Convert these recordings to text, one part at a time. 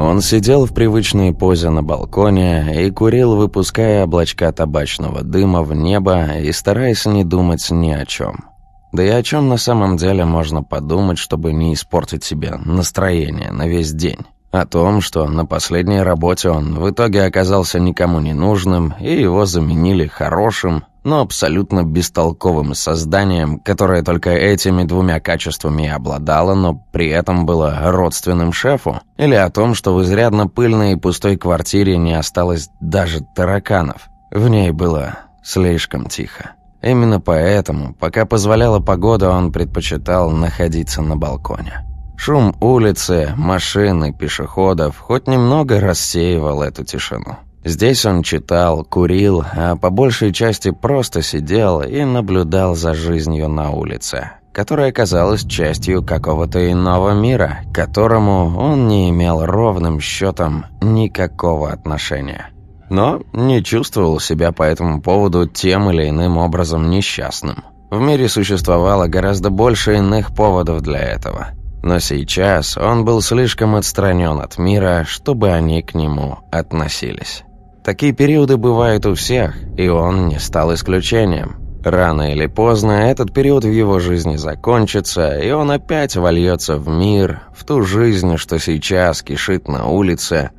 Он сидел в привычной позе на балконе и курил, выпуская облачка табачного дыма в небо и стараясь не думать ни о чем. Да и о чем на самом деле можно подумать, чтобы не испортить себе настроение на весь день. О том, что на последней работе он в итоге оказался никому не нужным, и его заменили хорошим, но абсолютно бестолковым созданием, которое только этими двумя качествами и обладало, но при этом было родственным шефу, или о том, что в изрядно пыльной и пустой квартире не осталось даже тараканов. В ней было слишком тихо. Именно поэтому, пока позволяла погода, он предпочитал находиться на балконе. Шум улицы, машины, пешеходов хоть немного рассеивал эту тишину. Здесь он читал, курил, а по большей части просто сидел и наблюдал за жизнью на улице, которая казалась частью какого-то иного мира, к которому он не имел ровным счетом никакого отношения. Но не чувствовал себя по этому поводу тем или иным образом несчастным. В мире существовало гораздо больше иных поводов для этого – но сейчас он был слишком отстранен от мира, чтобы они к нему относились. Такие периоды бывают у всех, и он не стал исключением. Рано или поздно этот период в его жизни закончится, и он опять вольется в мир, в ту жизнь, что сейчас кишит на улице,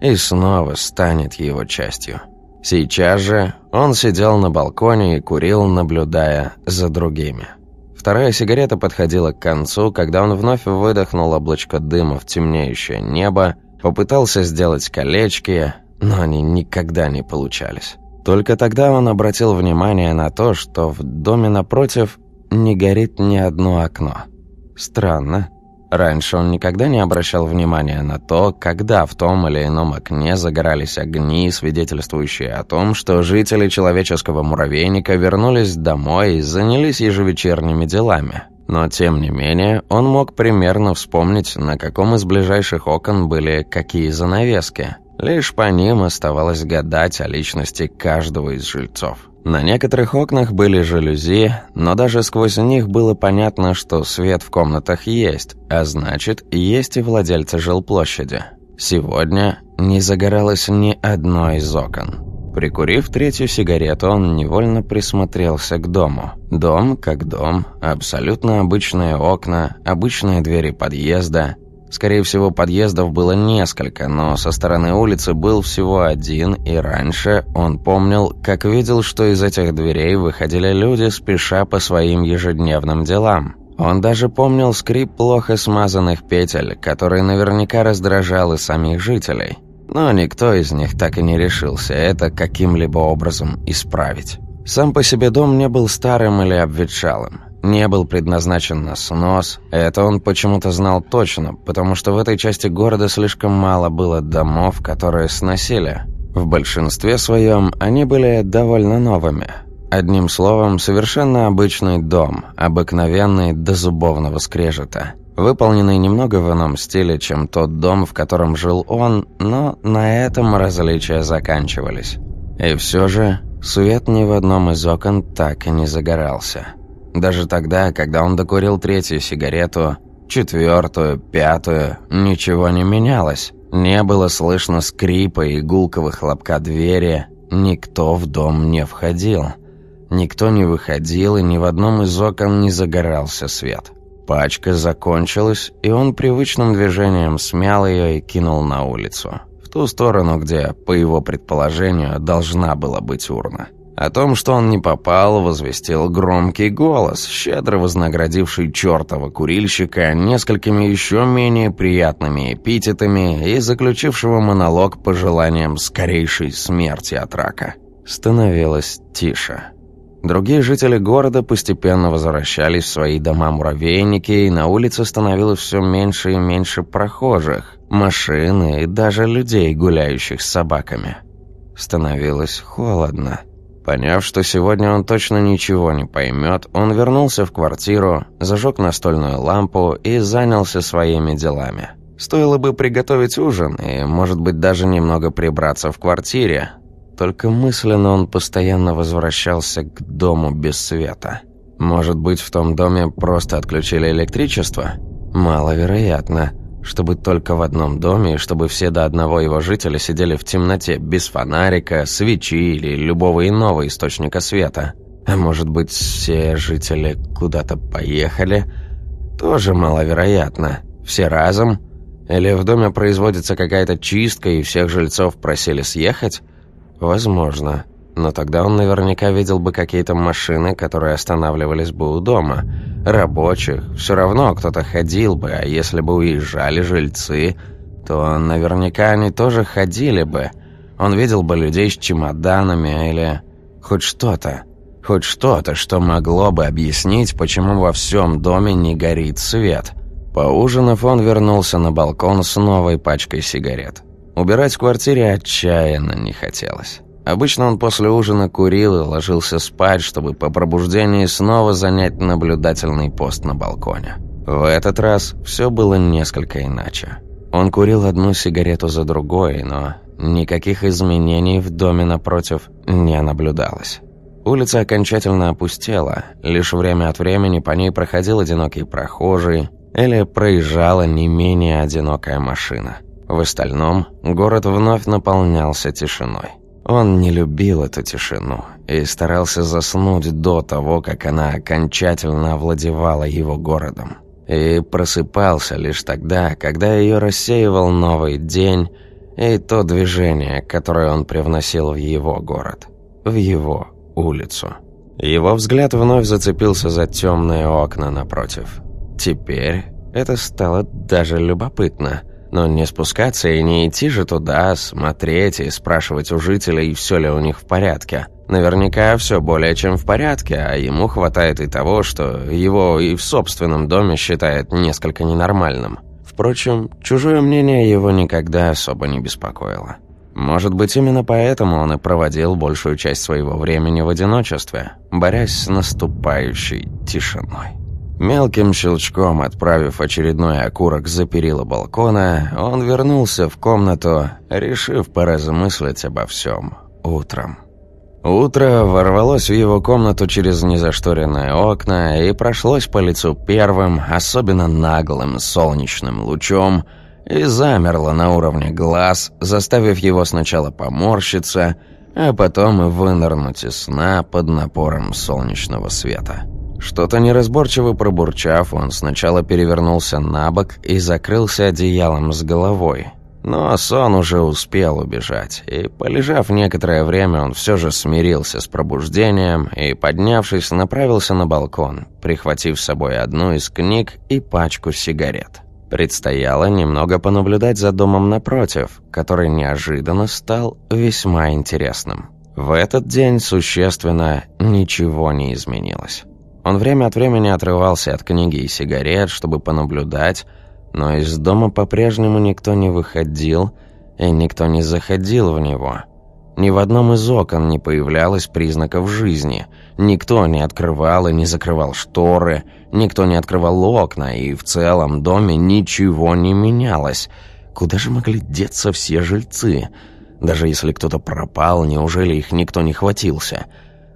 и снова станет его частью. Сейчас же он сидел на балконе и курил, наблюдая за другими. Вторая сигарета подходила к концу, когда он вновь выдохнул облачко дыма в темнеющее небо, попытался сделать колечки, но они никогда не получались. Только тогда он обратил внимание на то, что в доме напротив не горит ни одно окно. Странно. Раньше он никогда не обращал внимания на то, когда в том или ином окне загорались огни, свидетельствующие о том, что жители человеческого муравейника вернулись домой и занялись ежевечерними делами. Но, тем не менее, он мог примерно вспомнить, на каком из ближайших окон были какие занавески. Лишь по ним оставалось гадать о личности каждого из жильцов. На некоторых окнах были жалюзи, но даже сквозь них было понятно, что свет в комнатах есть, а значит, есть и владельцы жилплощади. Сегодня не загоралось ни одно из окон. Прикурив третью сигарету, он невольно присмотрелся к дому. Дом как дом, абсолютно обычные окна, обычные двери подъезда, Скорее всего, подъездов было несколько, но со стороны улицы был всего один, и раньше он помнил, как видел, что из этих дверей выходили люди, спеша по своим ежедневным делам. Он даже помнил скрип плохо смазанных петель, который наверняка раздражал и самих жителей. Но никто из них так и не решился это каким-либо образом исправить. Сам по себе дом не был старым или обветшалым не был предназначен на снос. Это он почему-то знал точно, потому что в этой части города слишком мало было домов, которые сносили. В большинстве своем они были довольно новыми. Одним словом, совершенно обычный дом, обыкновенный до зубовного скрежета. Выполненный немного в ином стиле, чем тот дом, в котором жил он, но на этом различия заканчивались. И все же, свет ни в одном из окон так и не загорался. Даже тогда, когда он докурил третью сигарету, четвертую, пятую, ничего не менялось. Не было слышно скрипа и гулкого хлопка двери. Никто в дом не входил. Никто не выходил, и ни в одном из окон не загорался свет. Пачка закончилась, и он привычным движением смял ее и кинул на улицу. В ту сторону, где, по его предположению, должна была быть урна. О том, что он не попал, возвестил громкий голос, щедро вознаградивший чертова курильщика несколькими еще менее приятными эпитетами и заключившего монолог пожеланием скорейшей смерти от рака. Становилось тише. Другие жители города постепенно возвращались в свои дома-муравейники, и на улице становилось все меньше и меньше прохожих, машин и даже людей, гуляющих с собаками. Становилось холодно. Поняв, что сегодня он точно ничего не поймет, он вернулся в квартиру, зажег настольную лампу и занялся своими делами. Стоило бы приготовить ужин и, может быть, даже немного прибраться в квартире. Только мысленно он постоянно возвращался к дому без света. Может быть, в том доме просто отключили электричество? Маловероятно. Чтобы только в одном доме, и чтобы все до одного его жителя сидели в темноте, без фонарика, свечи или любого иного источника света. А может быть, все жители куда-то поехали? Тоже маловероятно. Все разом? Или в доме производится какая-то чистка, и всех жильцов просили съехать? Возможно. Но тогда он наверняка видел бы какие-то машины, которые останавливались бы у дома. Рабочих. Все равно кто-то ходил бы, а если бы уезжали жильцы, то наверняка они тоже ходили бы. Он видел бы людей с чемоданами или хоть что-то. Хоть что-то, что могло бы объяснить, почему во всем доме не горит свет. Поужинав, он вернулся на балкон с новой пачкой сигарет. Убирать в квартире отчаянно не хотелось. Обычно он после ужина курил и ложился спать, чтобы по пробуждении снова занять наблюдательный пост на балконе. В этот раз все было несколько иначе. Он курил одну сигарету за другой, но никаких изменений в доме напротив не наблюдалось. Улица окончательно опустела, лишь время от времени по ней проходил одинокий прохожий или проезжала не менее одинокая машина. В остальном город вновь наполнялся тишиной. Он не любил эту тишину и старался заснуть до того, как она окончательно овладевала его городом. И просыпался лишь тогда, когда ее рассеивал новый день и то движение, которое он привносил в его город, в его улицу. Его взгляд вновь зацепился за темные окна напротив. Теперь это стало даже любопытно – но не спускаться и не идти же туда, смотреть и спрашивать у жителей, все ли у них в порядке. Наверняка все более чем в порядке, а ему хватает и того, что его и в собственном доме считает несколько ненормальным. Впрочем, чужое мнение его никогда особо не беспокоило. Может быть, именно поэтому он и проводил большую часть своего времени в одиночестве, борясь с наступающей тишиной. Мелким щелчком отправив очередной окурок за перила балкона, он вернулся в комнату, решив поразмыслить обо всем утром. Утро ворвалось в его комнату через незашторенные окна и прошлось по лицу первым, особенно наглым солнечным лучом, и замерло на уровне глаз, заставив его сначала поморщиться, а потом и вынырнуть из сна под напором солнечного света. Что-то неразборчиво пробурчав, он сначала перевернулся на бок и закрылся одеялом с головой. Но сон уже успел убежать, и, полежав некоторое время, он все же смирился с пробуждением и, поднявшись, направился на балкон, прихватив с собой одну из книг и пачку сигарет. Предстояло немного понаблюдать за домом напротив, который неожиданно стал весьма интересным. В этот день существенно ничего не изменилось. Он время от времени отрывался от книги и сигарет, чтобы понаблюдать, но из дома по-прежнему никто не выходил, и никто не заходил в него. Ни в одном из окон не появлялось признаков жизни. Никто не открывал и не закрывал шторы, никто не открывал окна, и в целом доме ничего не менялось. Куда же могли деться все жильцы? Даже если кто-то пропал, неужели их никто не хватился?»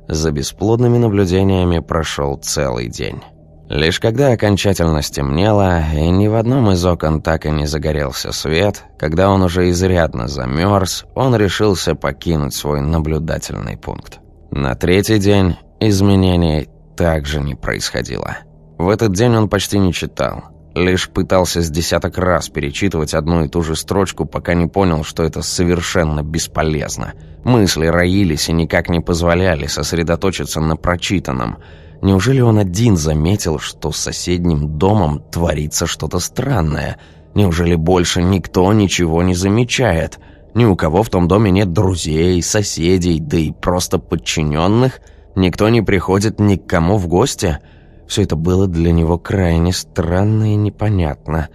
За бесплодными наблюдениями прошел целый день. Лишь когда окончательно стемнело, и ни в одном из окон так и не загорелся свет, когда он уже изрядно замерз, он решился покинуть свой наблюдательный пункт. На третий день изменений также не происходило. В этот день он почти не читал. Лишь пытался с десяток раз перечитывать одну и ту же строчку, пока не понял, что это совершенно бесполезно. Мысли роились и никак не позволяли сосредоточиться на прочитанном. Неужели он один заметил, что с соседним домом творится что-то странное? Неужели больше никто ничего не замечает? Ни у кого в том доме нет друзей, соседей, да и просто подчиненных? Никто не приходит ни к кому в гости?» Все это было для него крайне странно и непонятно.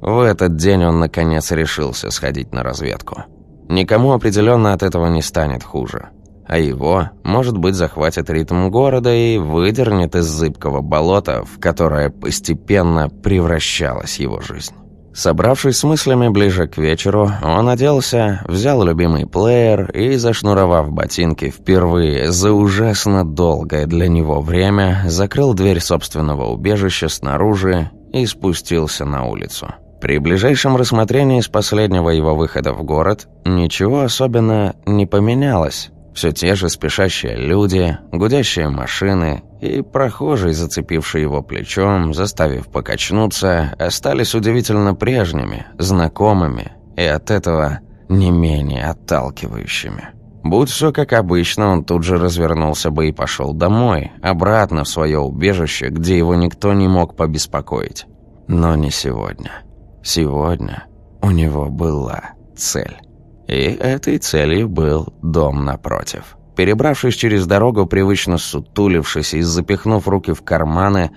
В этот день он, наконец, решился сходить на разведку. Никому определенно от этого не станет хуже. А его, может быть, захватит ритм города и выдернет из зыбкого болота, в которое постепенно превращалась его жизнь. Собравшись с мыслями ближе к вечеру, он оделся, взял любимый плеер и, зашнуровав ботинки впервые за ужасно долгое для него время, закрыл дверь собственного убежища снаружи и спустился на улицу. При ближайшем рассмотрении с последнего его выхода в город ничего особенно не поменялось. Все те же спешащие люди, гудящие машины и прохожий, зацепивший его плечом, заставив покачнуться, остались удивительно прежними, знакомыми и от этого не менее отталкивающими. Будь все как обычно, он тут же развернулся бы и пошел домой, обратно в свое убежище, где его никто не мог побеспокоить. Но не сегодня. Сегодня у него была цель. И этой целью был дом напротив. Перебравшись через дорогу, привычно сутулившись и запихнув руки в карманы,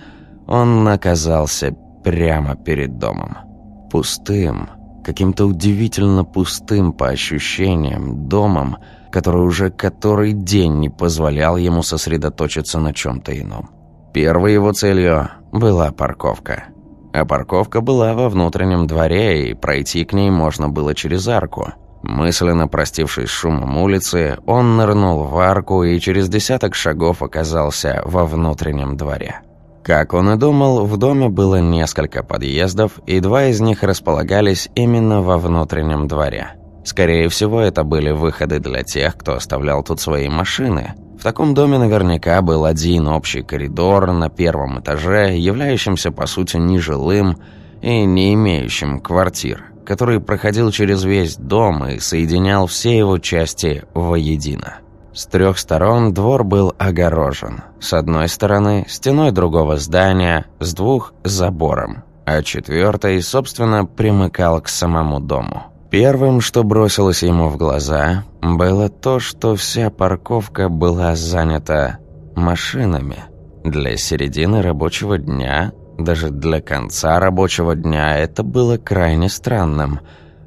он оказался прямо перед домом. Пустым, каким-то удивительно пустым по ощущениям домом, который уже который день не позволял ему сосредоточиться на чем-то ином. Первой его целью была парковка. А парковка была во внутреннем дворе, и пройти к ней можно было через арку. Мысленно простившись шумом улицы, он нырнул в арку и через десяток шагов оказался во внутреннем дворе. Как он и думал, в доме было несколько подъездов, и два из них располагались именно во внутреннем дворе. Скорее всего, это были выходы для тех, кто оставлял тут свои машины. В таком доме наверняка был один общий коридор на первом этаже, являющимся по сути нежилым и не имеющим квартир, который проходил через весь дом и соединял все его части воедино. С трех сторон двор был огорожен. С одной стороны – стеной другого здания, с двух – забором, а четвертой, собственно, примыкал к самому дому. Первым, что бросилось ему в глаза, было то, что вся парковка была занята машинами. Для середины рабочего дня, даже для конца рабочего дня, это было крайне странным.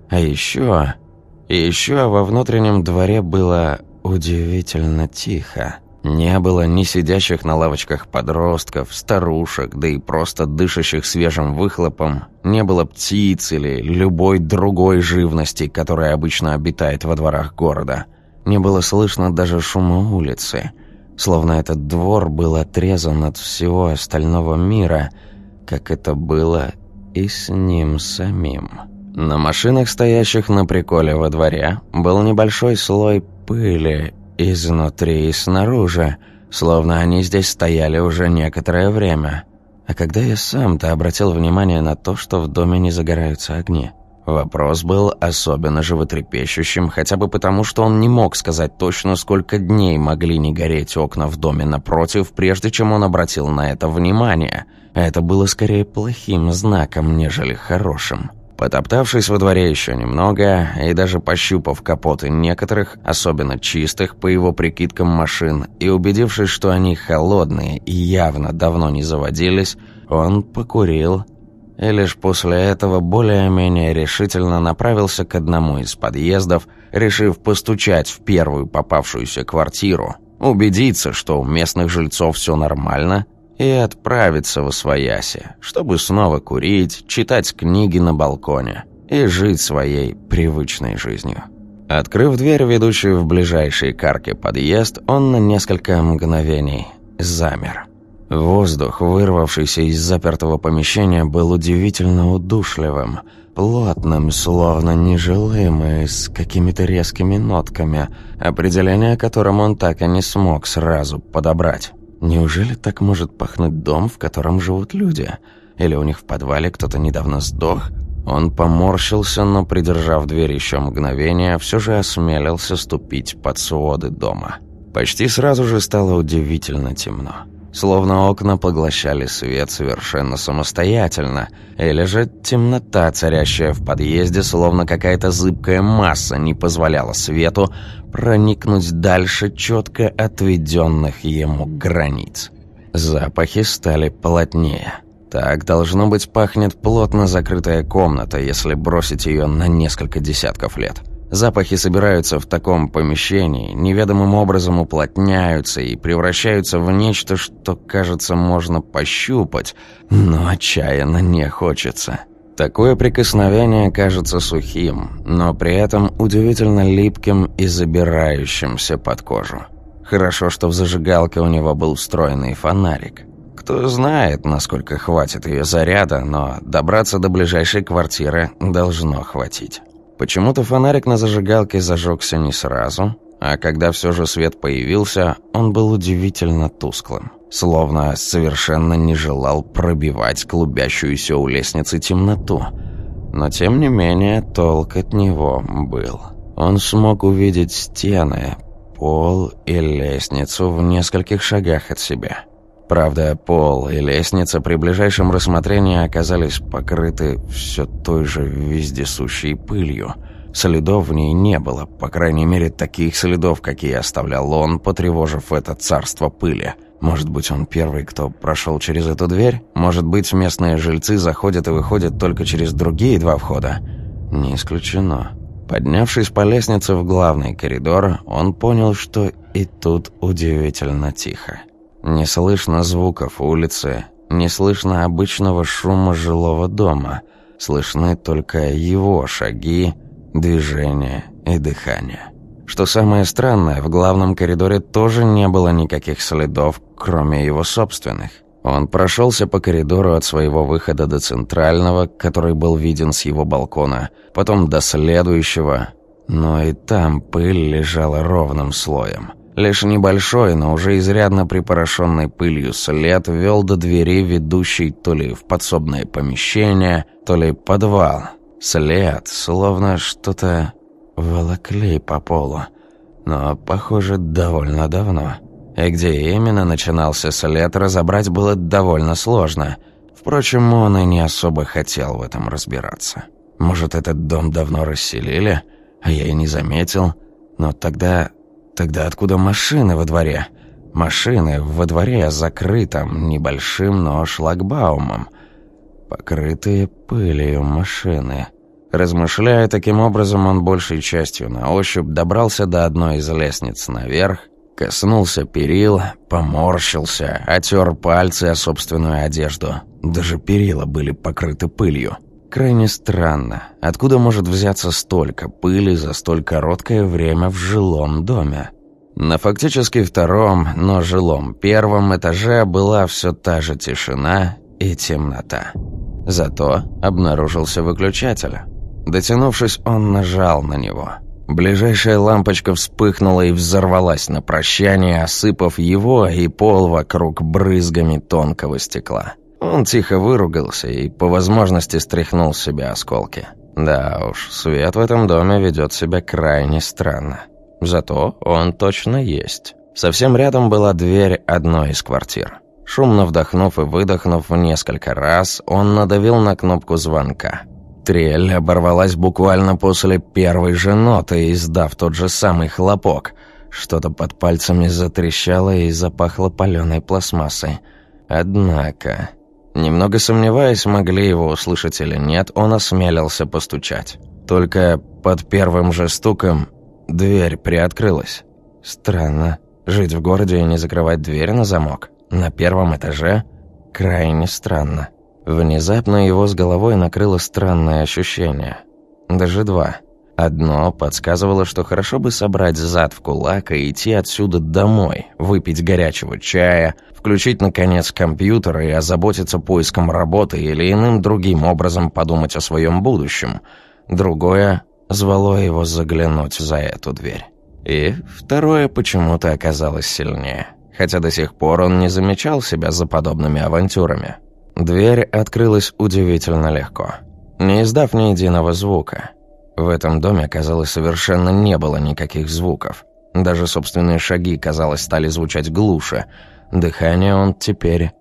А еще... Еще во внутреннем дворе было удивительно тихо. Не было ни сидящих на лавочках подростков, старушек, да и просто дышащих свежим выхлопом. Не было птиц или любой другой живности, которая обычно обитает во дворах города. Не было слышно даже шума улицы. Словно этот двор был отрезан от всего остального мира, как это было и с ним самим. На машинах, стоящих на приколе во дворе, был небольшой слой пыли Изнутри и снаружи, словно они здесь стояли уже некоторое время. А когда я сам-то обратил внимание на то, что в доме не загораются огни? Вопрос был особенно животрепещущим, хотя бы потому, что он не мог сказать точно, сколько дней могли не гореть окна в доме напротив, прежде чем он обратил на это внимание. Это было скорее плохим знаком, нежели хорошим. Потоптавшись во дворе еще немного и даже пощупав капоты некоторых, особенно чистых по его прикидкам машин, и убедившись, что они холодные и явно давно не заводились, он покурил и лишь после этого более-менее решительно направился к одному из подъездов, решив постучать в первую попавшуюся квартиру, убедиться, что у местных жильцов все нормально – и отправиться в Освояси, чтобы снова курить, читать книги на балконе и жить своей привычной жизнью. Открыв дверь, ведущую в ближайший к арке подъезд, он на несколько мгновений замер. Воздух, вырвавшийся из запертого помещения, был удивительно удушливым, плотным, словно нежилым и с какими-то резкими нотками, определение которым он так и не смог сразу подобрать. Неужели так может пахнуть дом, в котором живут люди? Или у них в подвале кто-то недавно сдох? Он поморщился, но, придержав дверь еще мгновение, все же осмелился ступить под своды дома. Почти сразу же стало удивительно темно. Словно окна поглощали свет совершенно самостоятельно, или же темнота, царящая в подъезде, словно какая-то зыбкая масса, не позволяла свету проникнуть дальше четко отведенных ему границ. Запахи стали плотнее. Так, должно быть, пахнет плотно закрытая комната, если бросить ее на несколько десятков лет. Запахи собираются в таком помещении, неведомым образом уплотняются и превращаются в нечто, что, кажется, можно пощупать, но отчаянно не хочется. Такое прикосновение кажется сухим, но при этом удивительно липким и забирающимся под кожу. Хорошо, что в зажигалке у него был встроенный фонарик. Кто знает, насколько хватит ее заряда, но добраться до ближайшей квартиры должно хватить. Почему-то фонарик на зажигалке зажегся не сразу, а когда все же свет появился, он был удивительно тусклым. Словно совершенно не желал пробивать клубящуюся у лестницы темноту. Но тем не менее толк от него был. Он смог увидеть стены, пол и лестницу в нескольких шагах от себя. Правда, пол и лестница при ближайшем рассмотрении оказались покрыты все той же вездесущей пылью. Следов в ней не было, по крайней мере, таких следов, какие оставлял он, потревожив это царство пыли. Может быть, он первый, кто прошел через эту дверь? Может быть, местные жильцы заходят и выходят только через другие два входа? Не исключено. Поднявшись по лестнице в главный коридор, он понял, что и тут удивительно тихо. Не слышно звуков улицы, не слышно обычного шума жилого дома. Слышны только его шаги, движение и дыхание. Что самое странное, в главном коридоре тоже не было никаких следов, кроме его собственных. Он прошелся по коридору от своего выхода до центрального, который был виден с его балкона, потом до следующего, но и там пыль лежала ровным слоем. Лишь небольшой, но уже изрядно припорошенный пылью след вел до двери, ведущей то ли в подсобное помещение, то ли подвал. След, словно что-то волокли по полу, но, похоже, довольно давно. И где именно начинался след, разобрать было довольно сложно. Впрочем, он и не особо хотел в этом разбираться. Может, этот дом давно расселили, а я и не заметил. Но тогда Тогда откуда машины во дворе? Машины во дворе закрытом небольшим, но шлагбаумом. Покрытые пылью машины. Размышляя таким образом, он большей частью на ощупь добрался до одной из лестниц наверх, коснулся перил, поморщился, отер пальцы о собственную одежду. Даже перила были покрыты пылью. Крайне странно, откуда может взяться столько пыли за столь короткое время в жилом доме? На фактически втором, но жилом первом этаже была все та же тишина и темнота. Зато обнаружился выключатель. Дотянувшись, он нажал на него. Ближайшая лампочка вспыхнула и взорвалась на прощание, осыпав его и пол вокруг брызгами тонкого стекла. Он тихо выругался и по возможности стряхнул с себя осколки. Да уж, свет в этом доме ведет себя крайне странно. Зато он точно есть. Совсем рядом была дверь одной из квартир. Шумно вдохнув и выдохнув несколько раз, он надавил на кнопку звонка. Трель оборвалась буквально после первой же ноты, издав тот же самый хлопок. Что-то под пальцами затрещало и запахло паленой пластмассой. Однако... Немного сомневаясь, могли его услышать или нет, он осмелился постучать. Только под первым же стуком дверь приоткрылась. Странно. Жить в городе и не закрывать дверь на замок. На первом этаже? Крайне странно. Внезапно его с головой накрыло странное ощущение. Даже два. Одно подсказывало, что хорошо бы собрать зад в кулак и идти отсюда домой, выпить горячего чая, включить, наконец, компьютер и озаботиться поиском работы или иным другим образом подумать о своем будущем. Другое звало его заглянуть за эту дверь. И второе почему-то оказалось сильнее, хотя до сих пор он не замечал себя за подобными авантюрами. Дверь открылась удивительно легко, не издав ни единого звука. В этом доме, казалось, совершенно не было никаких звуков. Даже собственные шаги, казалось, стали звучать глуше – Дыхание он теперь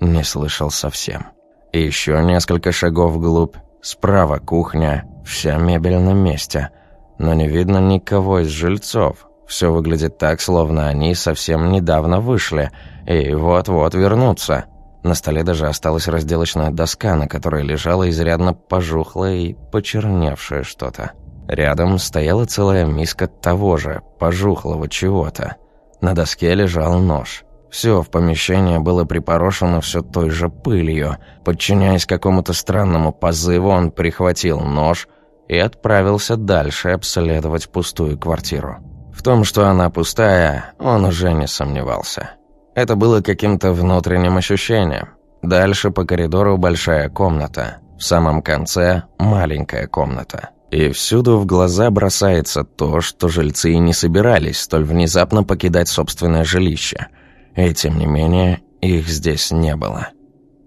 не слышал совсем. Еще несколько шагов вглубь. Справа кухня, вся мебель на месте. Но не видно никого из жильцов. Все выглядит так, словно они совсем недавно вышли и вот-вот вернутся. На столе даже осталась разделочная доска, на которой лежало изрядно пожухлое и почерневшее что-то. Рядом стояла целая миска того же, пожухлого чего-то. На доске лежал нож. Все в помещении было припорошено все той же пылью. Подчиняясь какому-то странному позыву, он прихватил нож и отправился дальше обследовать пустую квартиру. В том, что она пустая, он уже не сомневался. Это было каким-то внутренним ощущением. Дальше по коридору большая комната. В самом конце маленькая комната. И всюду в глаза бросается то, что жильцы и не собирались столь внезапно покидать собственное жилище. И тем не менее, их здесь не было.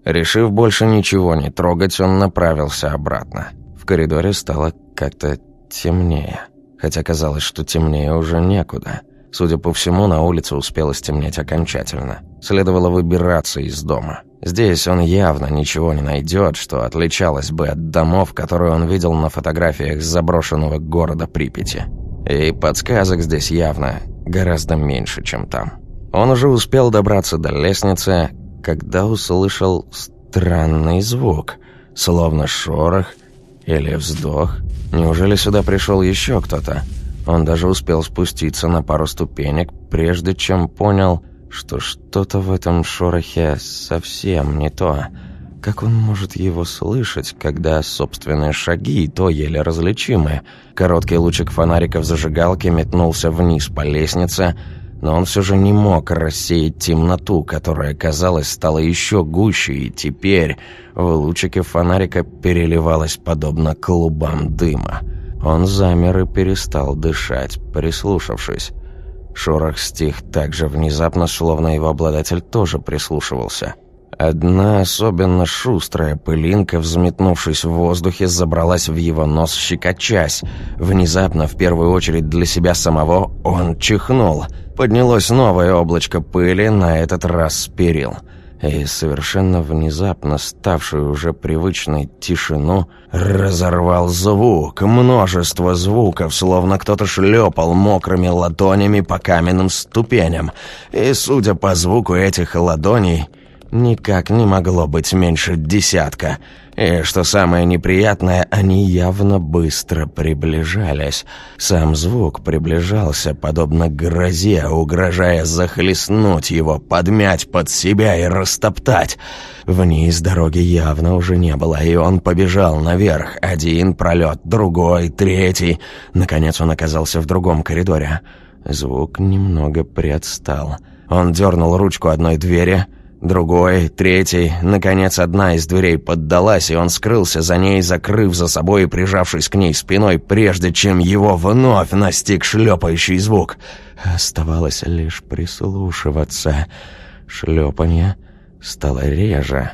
Решив больше ничего не трогать, он направился обратно. В коридоре стало как-то темнее. Хотя казалось, что темнее уже некуда. Судя по всему, на улице успело стемнеть окончательно. Следовало выбираться из дома. Здесь он явно ничего не найдет, что отличалось бы от домов, которые он видел на фотографиях заброшенного города Припяти. И подсказок здесь явно гораздо меньше, чем там. Он уже успел добраться до лестницы, когда услышал странный звук, словно шорох или вздох. Неужели сюда пришел еще кто-то? Он даже успел спуститься на пару ступенек, прежде чем понял, что что-то в этом шорохе совсем не то. Как он может его слышать, когда собственные шаги и то еле различимы? Короткий лучик фонарика в зажигалке метнулся вниз по лестнице, но он все же не мог рассеять темноту, которая, казалось, стала еще гуще, и теперь в лучике фонарика переливалась подобно клубам дыма. Он замер и перестал дышать, прислушавшись. Шорох стих так же внезапно, словно его обладатель тоже прислушивался. Одна особенно шустрая пылинка, взметнувшись в воздухе, забралась в его нос щекочась. Внезапно, в первую очередь для себя самого, он чихнул. Поднялось новое облачко пыли, на этот раз с перил и совершенно внезапно ставшую уже привычной тишину разорвал звук, множество звуков, словно кто-то шлепал мокрыми ладонями по каменным ступеням. И, судя по звуку этих ладоней, никак не могло быть меньше десятка. И, что самое неприятное, они явно быстро приближались. Сам звук приближался, подобно грозе, угрожая захлестнуть его, подмять под себя и растоптать. Вниз дороги явно уже не было, и он побежал наверх. Один пролет, другой, третий. Наконец он оказался в другом коридоре. Звук немного приотстал. Он дернул ручку одной двери — Другой, третий, наконец одна из дверей поддалась, и он скрылся за ней, закрыв за собой и прижавшись к ней спиной, прежде чем его вновь настиг шлепающий звук. Оставалось лишь прислушиваться. Шлепанье стало реже.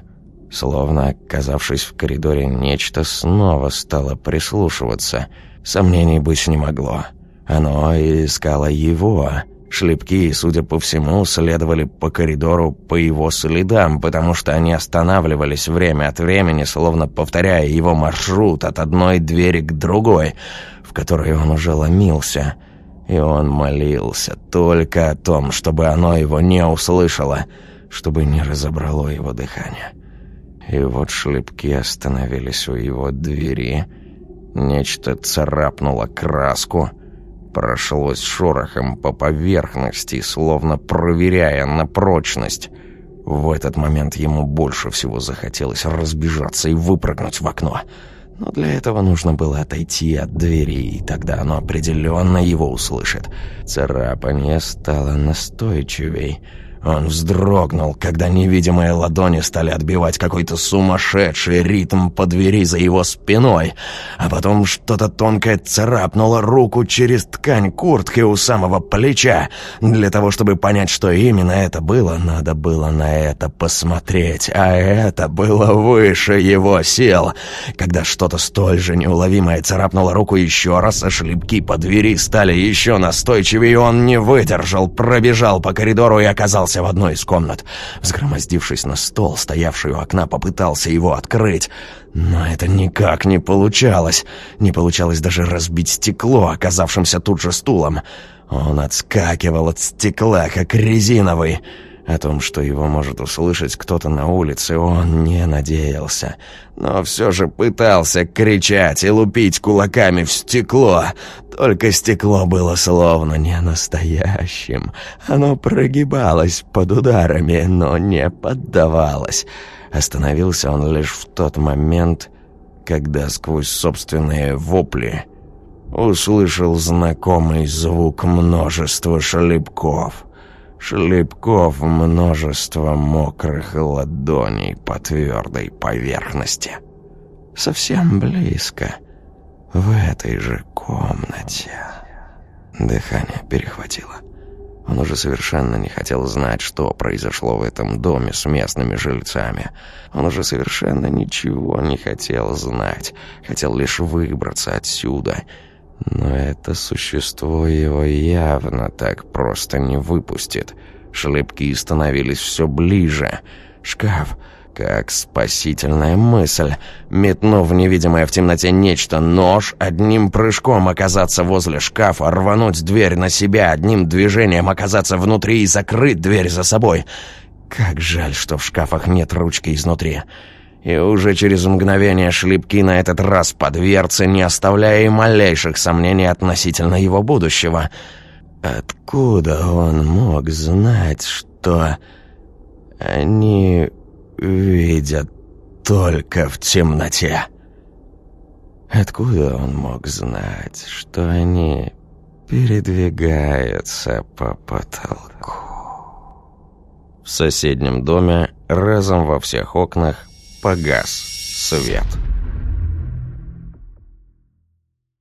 Словно, оказавшись в коридоре, нечто снова стало прислушиваться. Сомнений быть не могло. Оно искало его — Шлепки, судя по всему, следовали по коридору по его следам, потому что они останавливались время от времени, словно повторяя его маршрут от одной двери к другой, в которой он уже ломился. И он молился только о том, чтобы оно его не услышало, чтобы не разобрало его дыхание. И вот шлепки остановились у его двери. Нечто царапнуло краску — прошлось шорохом по поверхности, словно проверяя на прочность. В этот момент ему больше всего захотелось разбежаться и выпрыгнуть в окно. Но для этого нужно было отойти от двери, и тогда оно определенно его услышит. Царапанье стало настойчивей — он вздрогнул, когда невидимые ладони стали отбивать какой-то сумасшедший ритм по двери за его спиной, а потом что-то тонкое царапнуло руку через ткань куртки у самого плеча. Для того, чтобы понять, что именно это было, надо было на это посмотреть, а это было выше его сил. Когда что-то столь же неуловимое царапнуло руку еще раз, а шлепки по двери стали еще настойчивее, он не выдержал, пробежал по коридору и оказался ворвался в одну из комнат. Взгромоздившись на стол, стоявший у окна, попытался его открыть. Но это никак не получалось. Не получалось даже разбить стекло, оказавшимся тут же стулом. Он отскакивал от стекла, как резиновый. О том, что его может услышать кто-то на улице, он не надеялся. Но все же пытался кричать и лупить кулаками в стекло. Только стекло было словно не настоящим. Оно прогибалось под ударами, но не поддавалось. Остановился он лишь в тот момент, когда сквозь собственные вопли услышал знакомый звук множества шлепков — шлепков множество мокрых ладоней по твердой поверхности. Совсем близко, в этой же комнате. Дыхание перехватило. Он уже совершенно не хотел знать, что произошло в этом доме с местными жильцами. Он уже совершенно ничего не хотел знать. Хотел лишь выбраться отсюда. Но это существо его явно так просто не выпустит. Шлепки становились все ближе. Шкаф как спасительная мысль. Метнув невидимое в темноте нечто, нож, одним прыжком оказаться возле шкафа, рвануть дверь на себя, одним движением оказаться внутри и закрыть дверь за собой. Как жаль, что в шкафах нет ручки изнутри. И уже через мгновение шлепки на этот раз по дверце, не оставляя и малейших сомнений относительно его будущего. Откуда он мог знать, что... Они видят только в темноте. Откуда он мог знать, что они передвигаются по потолку? В соседнем доме разом во всех окнах погас свет.